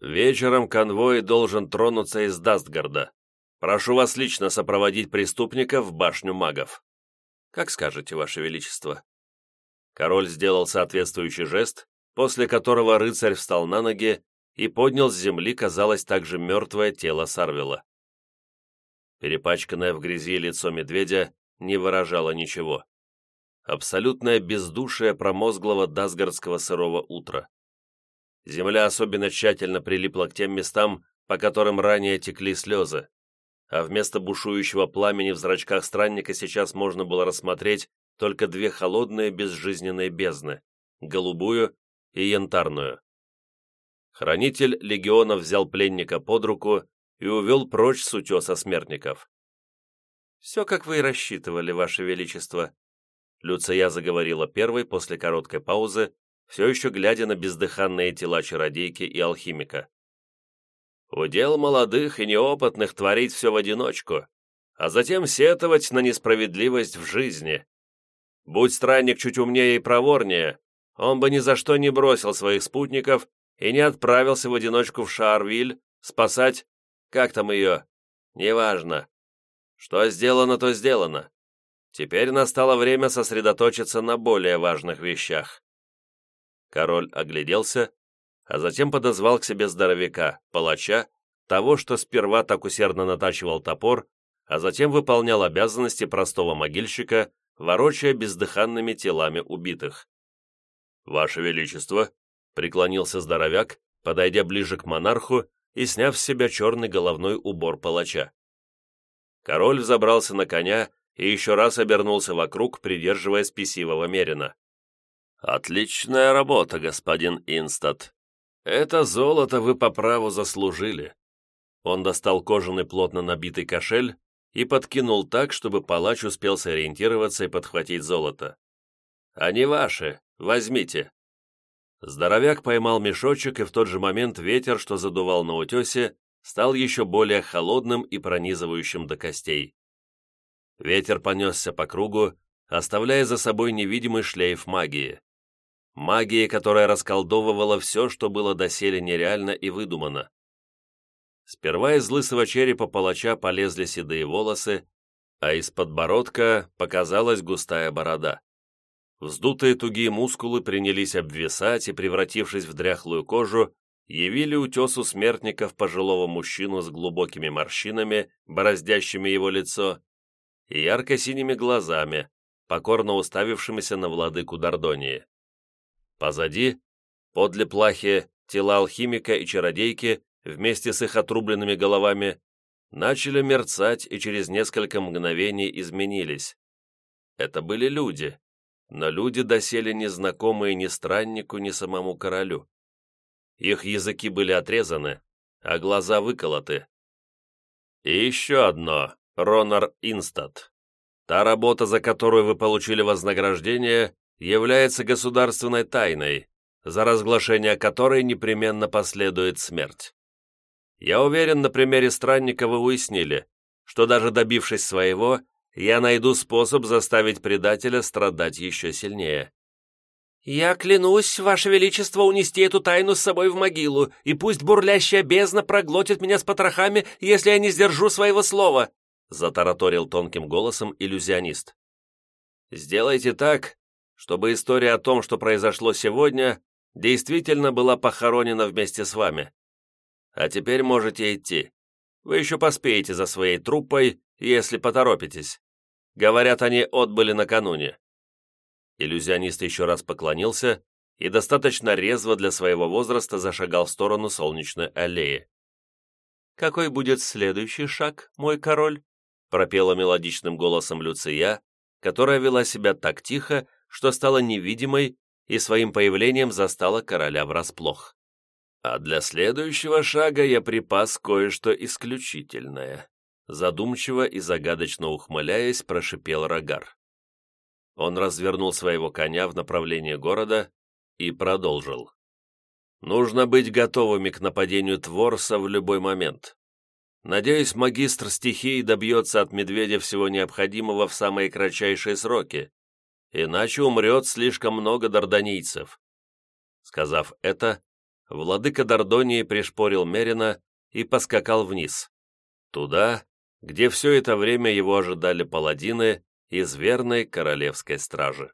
Вечером конвой должен тронуться из Дастгарда. Прошу вас лично сопроводить преступника в башню магов. Как скажете, Ваше Величество». Король сделал соответствующий жест, после которого рыцарь встал на ноги и поднял с земли, казалось, также мертвое тело Сарвела. Перепачканное в грязи лицо медведя не выражало ничего. Абсолютное бездушие промозглого дасгардского сырого утра. Земля особенно тщательно прилипла к тем местам, по которым ранее текли слезы, а вместо бушующего пламени в зрачках странника сейчас можно было рассмотреть только две холодные безжизненные бездны — голубую и янтарную. Хранитель легиона взял пленника под руку и увел прочь с утеса смертников. «Все, как вы и рассчитывали, Ваше Величество». Люция заговорила первой после короткой паузы, все еще глядя на бездыханные тела чародейки и алхимика. «Удел молодых и неопытных творить все в одиночку, а затем сетовать на несправедливость в жизни. Будь странник чуть умнее и проворнее, он бы ни за что не бросил своих спутников и не отправился в одиночку в Шаарвиль спасать, как там ее, неважно, что сделано, то сделано. Теперь настало время сосредоточиться на более важных вещах. Король огляделся, а затем подозвал к себе здоровяка, палача, того, что сперва так усердно натачивал топор, а затем выполнял обязанности простого могильщика, ворочая бездыханными телами убитых. «Ваше Величество!» — преклонился здоровяк, подойдя ближе к монарху и сняв с себя черный головной убор палача. Король взобрался на коня и еще раз обернулся вокруг, придерживая спесивого мерина. «Отличная работа, господин Инстад. Это золото вы по праву заслужили». Он достал кожаный плотно набитый кошель и подкинул так, чтобы палач успел сориентироваться и подхватить золото. «Они ваши, возьмите». Здоровяк поймал мешочек, и в тот же момент ветер, что задувал на утесе, стал еще более холодным и пронизывающим до костей. Ветер понесся по кругу, оставляя за собой невидимый шлейф магии. Магии, которая расколдовывала все, что было доселе нереально и выдумано. Сперва из лысого черепа палача полезли седые волосы, а из подбородка показалась густая борода. Вздутые тугие мускулы принялись обвисать и, превратившись в дряхлую кожу, явили утесу смертников пожилого мужчину с глубокими морщинами, бороздящими его лицо, и ярко-синими глазами, покорно уставившимися на владыку Дордонии. Позади, подле плахи, тела алхимика и чародейки вместе с их отрубленными головами начали мерцать и через несколько мгновений изменились. Это были люди, но люди доселе незнакомые ни страннику, ни самому королю. Их языки были отрезаны, а глаза выколоты. И еще одно, Ронар Инстад. Та работа, за которую вы получили вознаграждение, является государственной тайной, за разглашение которой непременно последует смерть. Я уверен, на примере странника вы уяснили, что даже добившись своего, я найду способ заставить предателя страдать еще сильнее. «Я клянусь, Ваше Величество, унести эту тайну с собой в могилу, и пусть бурлящая бездна проглотит меня с потрохами, если я не сдержу своего слова», затараторил тонким голосом иллюзионист. «Сделайте так, чтобы история о том, что произошло сегодня, действительно была похоронена вместе с вами. А теперь можете идти. Вы еще поспеете за своей труппой, если поторопитесь. Говорят, они отбыли накануне». Иллюзионист еще раз поклонился и достаточно резво для своего возраста зашагал в сторону солнечной аллеи. «Какой будет следующий шаг, мой король?» пропела мелодичным голосом Люция, которая вела себя так тихо, что стала невидимой и своим появлением застала короля врасплох. «А для следующего шага я припас кое-что исключительное», задумчиво и загадочно ухмыляясь, прошипел Рогар. Он развернул своего коня в направлении города и продолжил. «Нужно быть готовыми к нападению Творса в любой момент. Надеюсь, магистр стихий добьется от медведя всего необходимого в самые кратчайшие сроки, иначе умрет слишком много дордонийцев». Сказав это, владыка Дордонии пришпорил Мерина и поскакал вниз, туда, где все это время его ожидали паладины из верной королевской стражи.